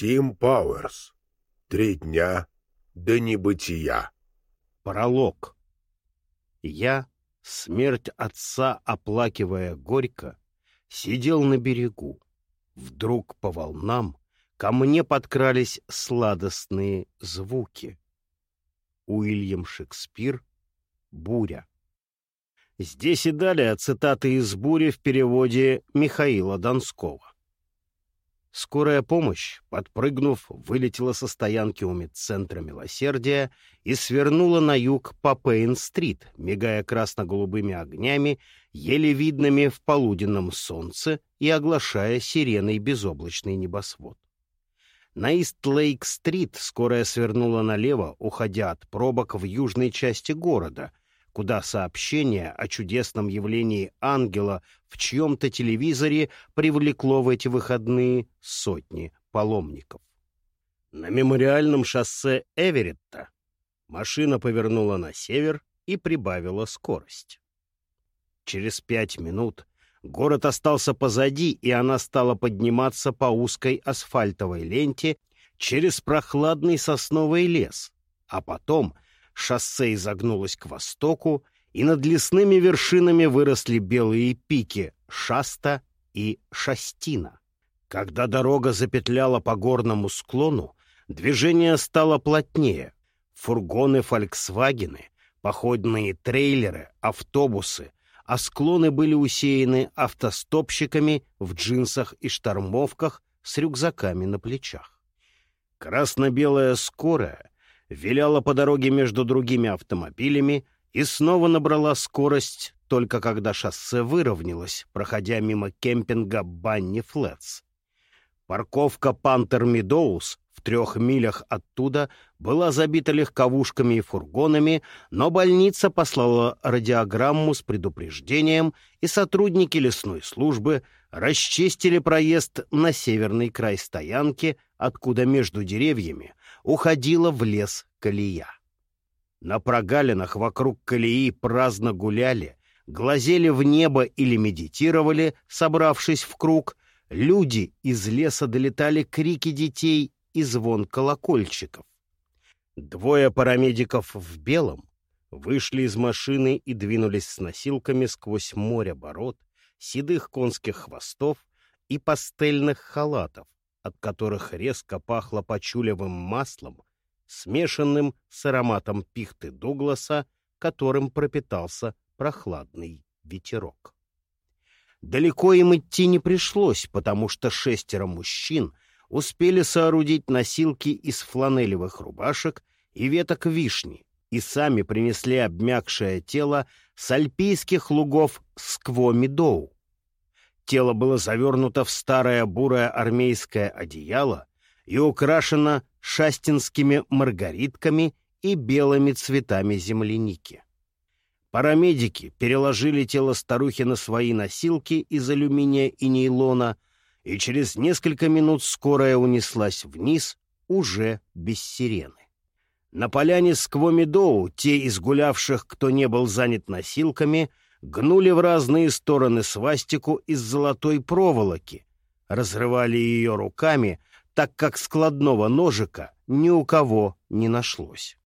Тим Пауэрс. Три дня до небытия. Пролог. Я, смерть отца оплакивая горько, сидел на берегу. Вдруг по волнам ко мне подкрались сладостные звуки. Уильям Шекспир «Буря». Здесь и далее цитаты из «Бури» в переводе Михаила Донского. Скорая помощь, подпрыгнув, вылетела со стоянки у медцентра «Милосердия» и свернула на юг по Пейн-стрит, мигая красно-голубыми огнями, еле видными в полуденном солнце и оглашая сиреной безоблачный небосвод. На Ист-Лейк-стрит скорая свернула налево, уходя от пробок в южной части города, куда сообщение о чудесном явлении ангела в чьем-то телевизоре привлекло в эти выходные сотни паломников. На мемориальном шоссе Эверетта машина повернула на север и прибавила скорость. Через пять минут город остался позади, и она стала подниматься по узкой асфальтовой ленте через прохладный сосновый лес, а потом — шоссе изогнулось к востоку, и над лесными вершинами выросли белые пики Шаста и Шастина. Когда дорога запетляла по горному склону, движение стало плотнее. Фургоны «Фольксвагены», походные трейлеры, автобусы, а склоны были усеяны автостопщиками в джинсах и штормовках с рюкзаками на плечах. Красно-белая скорая виляла по дороге между другими автомобилями и снова набрала скорость, только когда шоссе выровнялось, проходя мимо кемпинга Банни Флетс. Парковка Пантер Медоуз в трех милях оттуда была забита легковушками и фургонами, но больница послала радиограмму с предупреждением, и сотрудники лесной службы расчистили проезд на северный край стоянки, откуда между деревьями уходила в лес колея. На прогалинах вокруг колеи праздно гуляли, глазели в небо или медитировали, собравшись в круг, люди из леса долетали крики детей и звон колокольчиков. Двое парамедиков в белом вышли из машины и двинулись с носилками сквозь море бород, седых конских хвостов и пастельных халатов, от которых резко пахло почулевым маслом, смешанным с ароматом пихты Дугласа, которым пропитался прохладный ветерок. Далеко им идти не пришлось, потому что шестеро мужчин успели соорудить носилки из фланелевых рубашек и веток вишни и сами принесли обмякшее тело с альпийских лугов Скво-Медоу. Тело было завернуто в старое бурое армейское одеяло и украшено шастинскими маргаритками и белыми цветами земляники. Парамедики переложили тело старухи на свои носилки из алюминия и нейлона, и через несколько минут скорая унеслась вниз, уже без сирены. На поляне Сквомидоу те из гулявших, кто не был занят носилками, гнули в разные стороны свастику из золотой проволоки, разрывали ее руками, так как складного ножика ни у кого не нашлось.